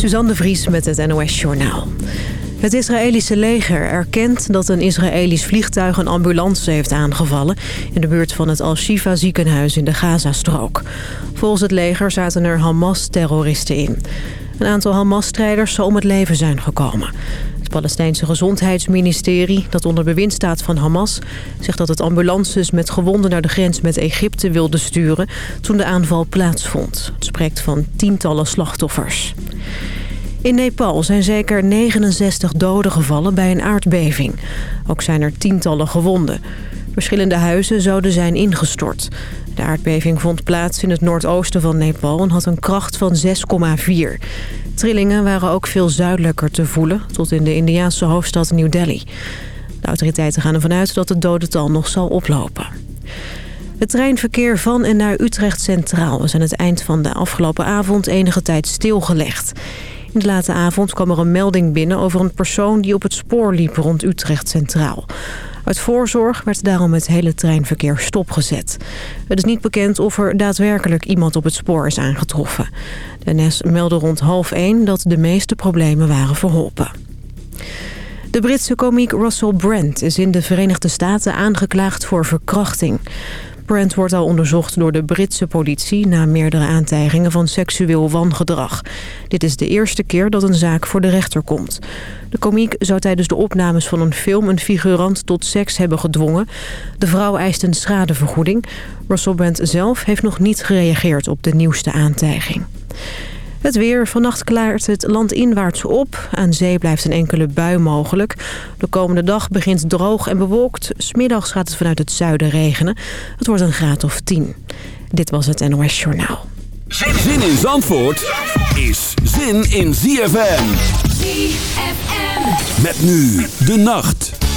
Suzanne de Vries met het NOS Journaal. Het Israëlische leger erkent dat een Israëlisch vliegtuig een ambulance heeft aangevallen... in de buurt van het Al-Shifa ziekenhuis in de Gazastrook. Volgens het leger zaten er Hamas-terroristen in. Een aantal Hamas-strijders zou om het leven zijn gekomen. Palestijnse gezondheidsministerie, dat onder bewind staat van Hamas... zegt dat het ambulances met gewonden naar de grens met Egypte wilde sturen... toen de aanval plaatsvond. Het spreekt van tientallen slachtoffers. In Nepal zijn zeker 69 doden gevallen bij een aardbeving. Ook zijn er tientallen gewonden. Verschillende huizen zouden zijn ingestort. De aardbeving vond plaats in het noordoosten van Nepal en had een kracht van 6,4. Trillingen waren ook veel zuidelijker te voelen, tot in de Indiaanse hoofdstad New Delhi. De autoriteiten gaan ervan uit dat het dodental nog zal oplopen. Het treinverkeer van en naar Utrecht Centraal was aan het eind van de afgelopen avond enige tijd stilgelegd. In de late avond kwam er een melding binnen over een persoon die op het spoor liep rond Utrecht Centraal. Uit voorzorg werd daarom het hele treinverkeer stopgezet. Het is niet bekend of er daadwerkelijk iemand op het spoor is aangetroffen. De NS meldde rond half één dat de meeste problemen waren verholpen. De Britse komiek Russell Brand is in de Verenigde Staten aangeklaagd voor verkrachting. Brand wordt al onderzocht door de Britse politie... na meerdere aantijgingen van seksueel wangedrag. Dit is de eerste keer dat een zaak voor de rechter komt. De komiek zou tijdens de opnames van een film... een figurant tot seks hebben gedwongen. De vrouw eist een schadevergoeding. Russell Brand zelf heeft nog niet gereageerd op de nieuwste aantijging. Het weer. Vannacht klaart het landinwaarts op. Aan zee blijft een enkele bui mogelijk. De komende dag begint droog en bewolkt. Smiddags gaat het vanuit het zuiden regenen. Het wordt een graad of 10. Dit was het NOS Journaal. Zin in Zandvoort is zin in ZFM. ZFM. Met nu de nacht.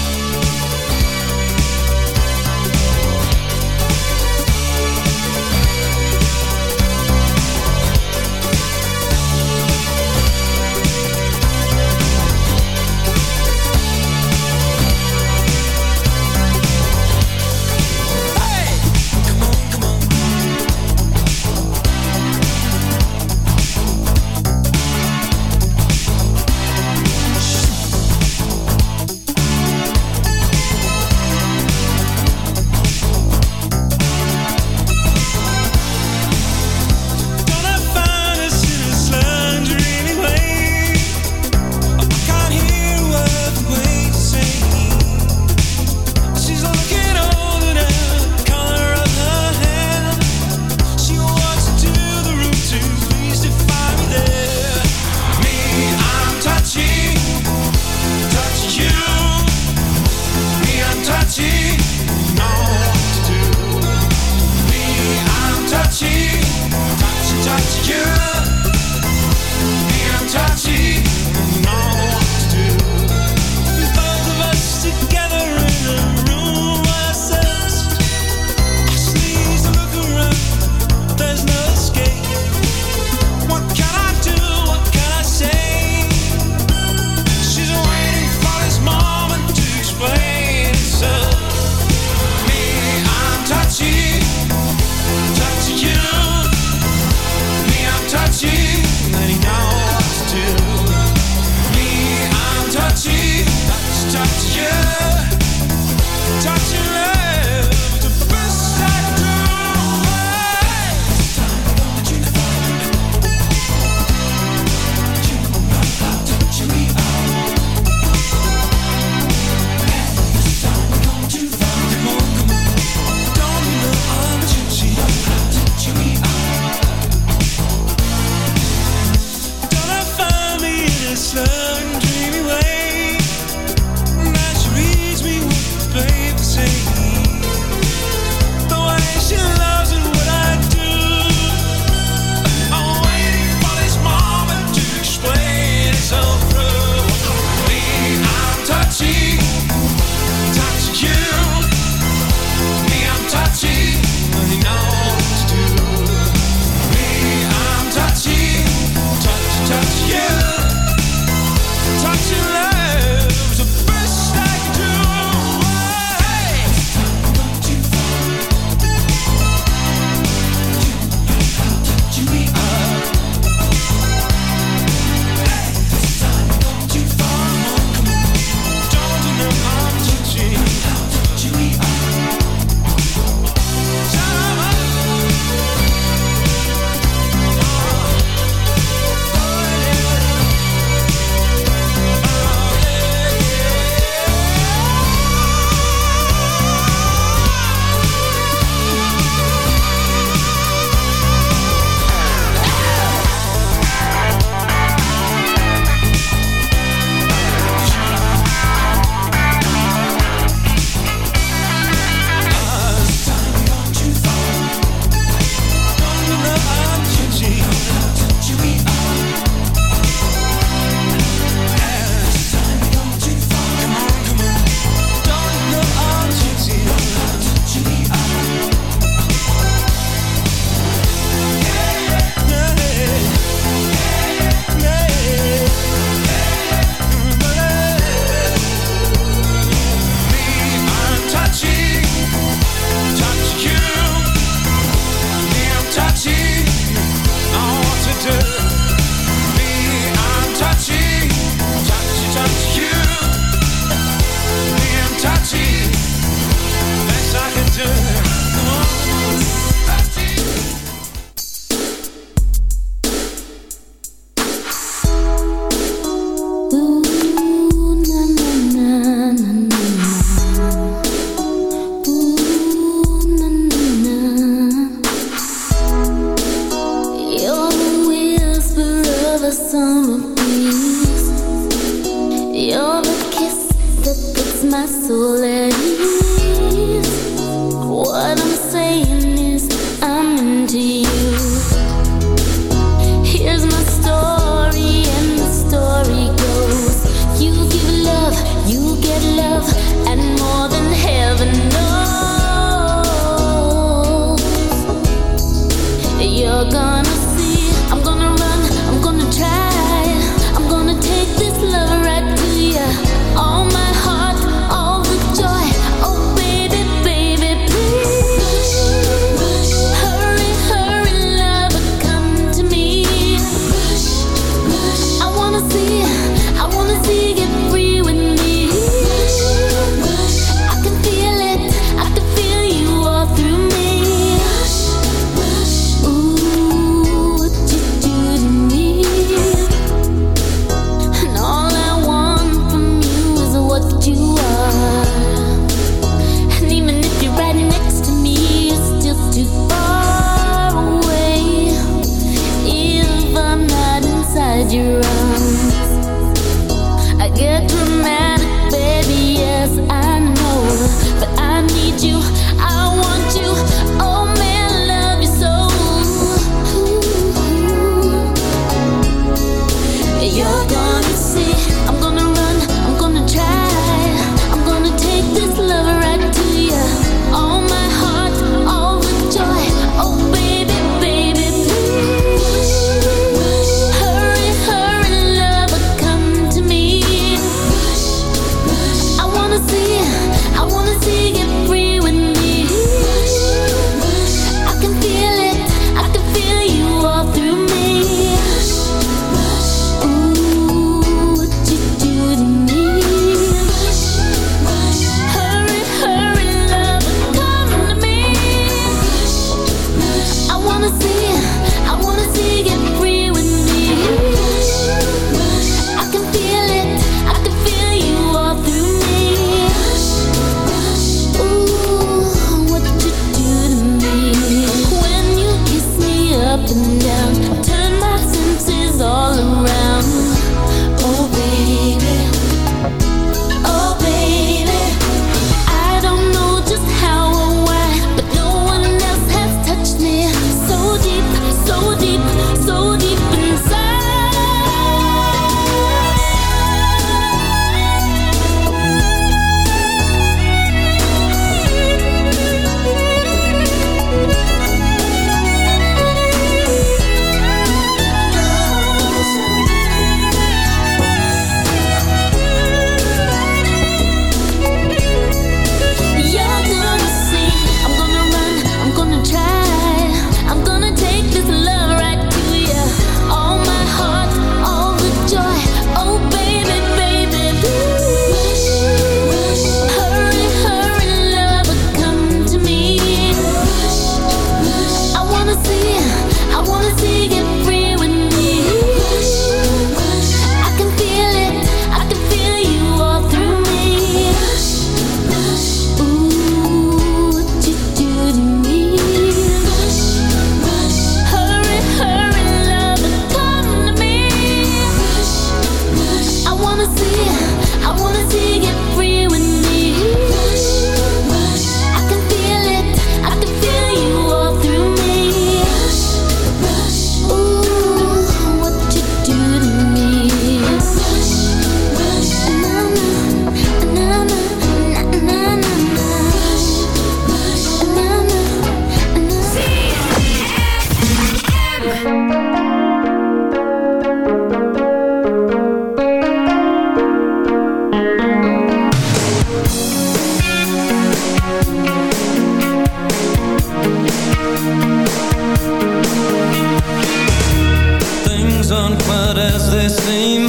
unquite as they seem.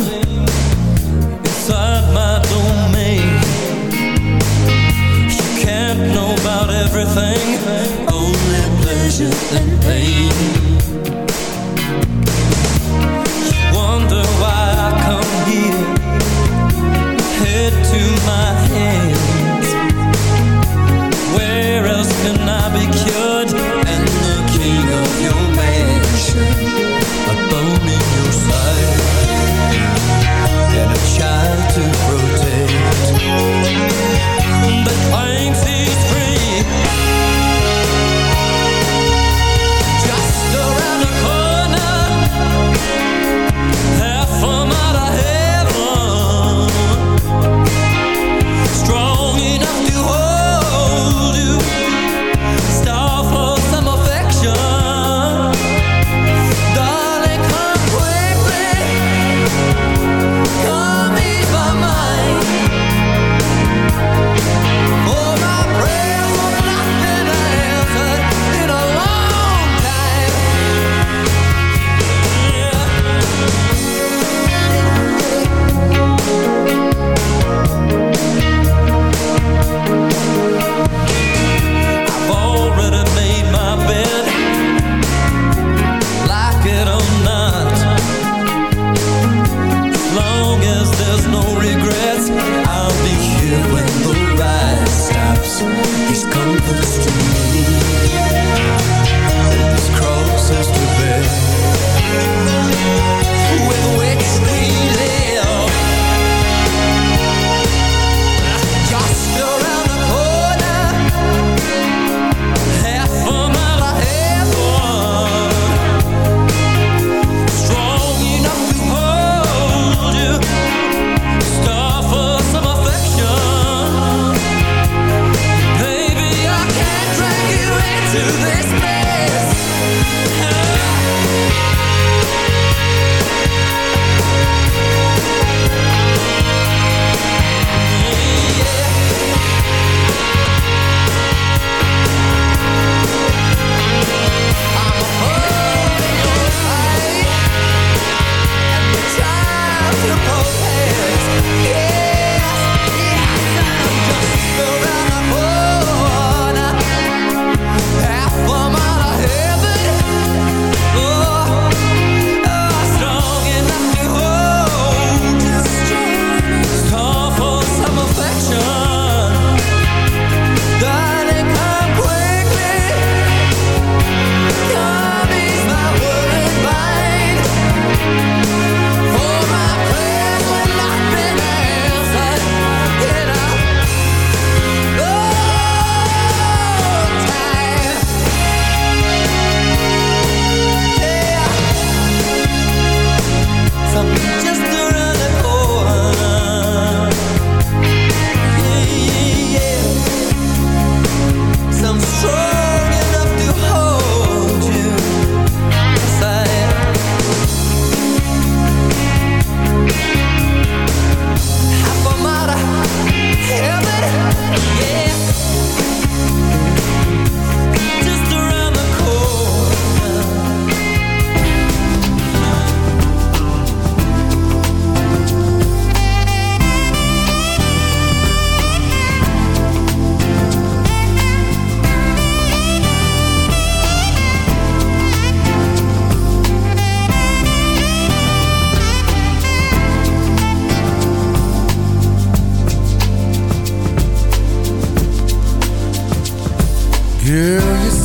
Inside my domain She can't know about everything. Only pleasure and pain.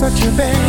Such a bad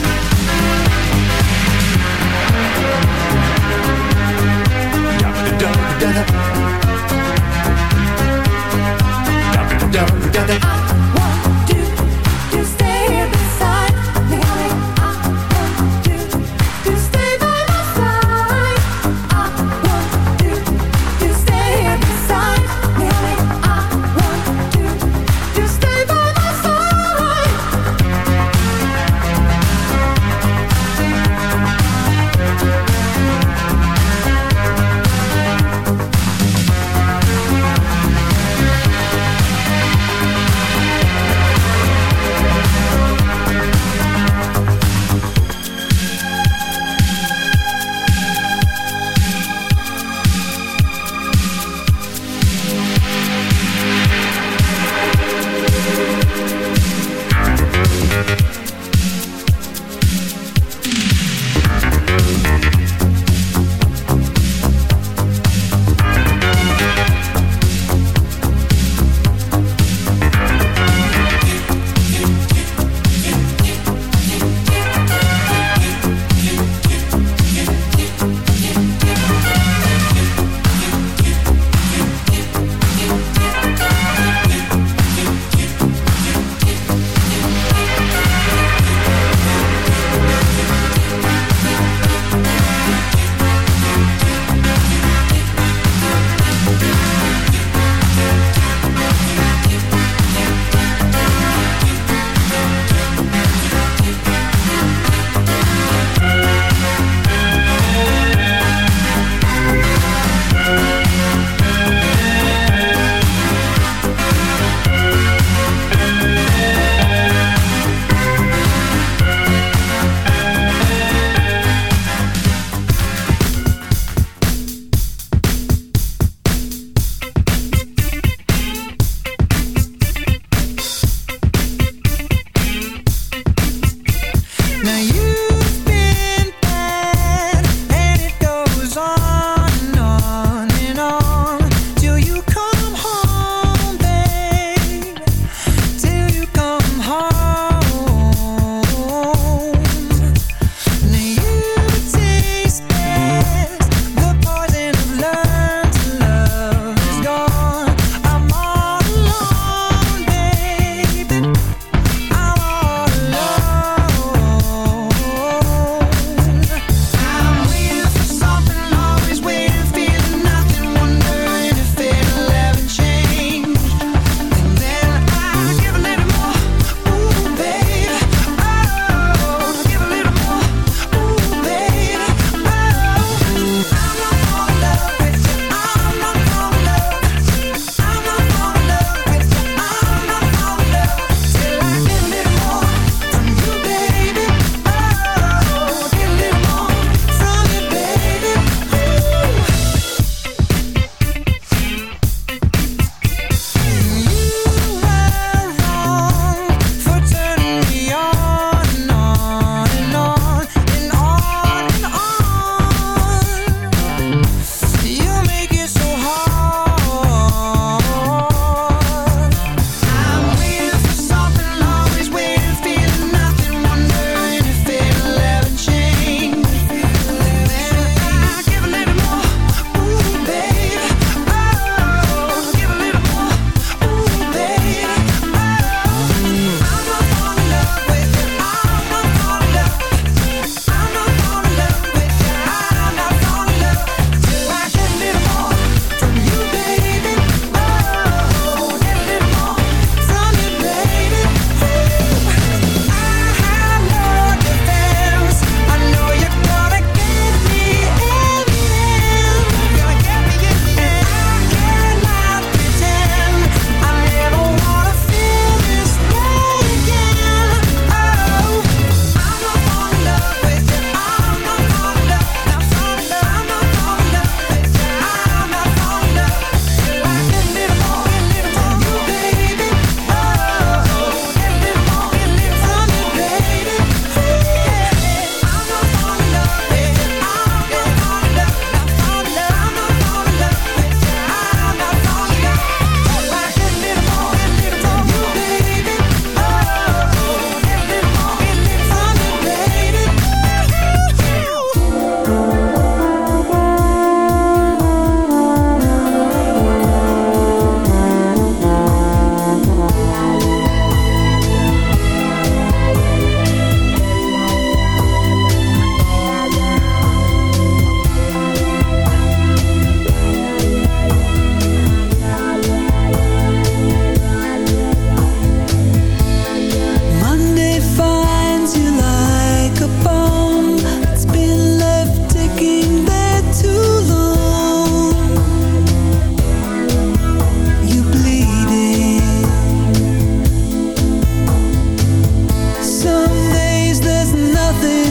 nothing.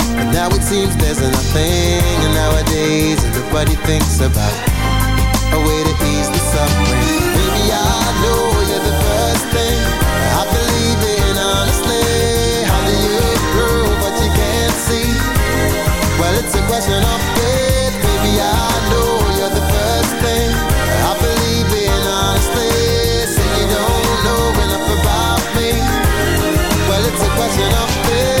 But now it seems there's nothing, and nowadays nobody thinks about a way to ease the suffering. Baby, I know you're the first thing I believe in honestly. How do you prove what you can't see? Well, it's a question of faith, baby. I know you're the first thing I believe in honestly. Say you don't know enough about me. Well, it's a question of faith.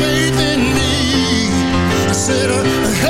faith in me. I said,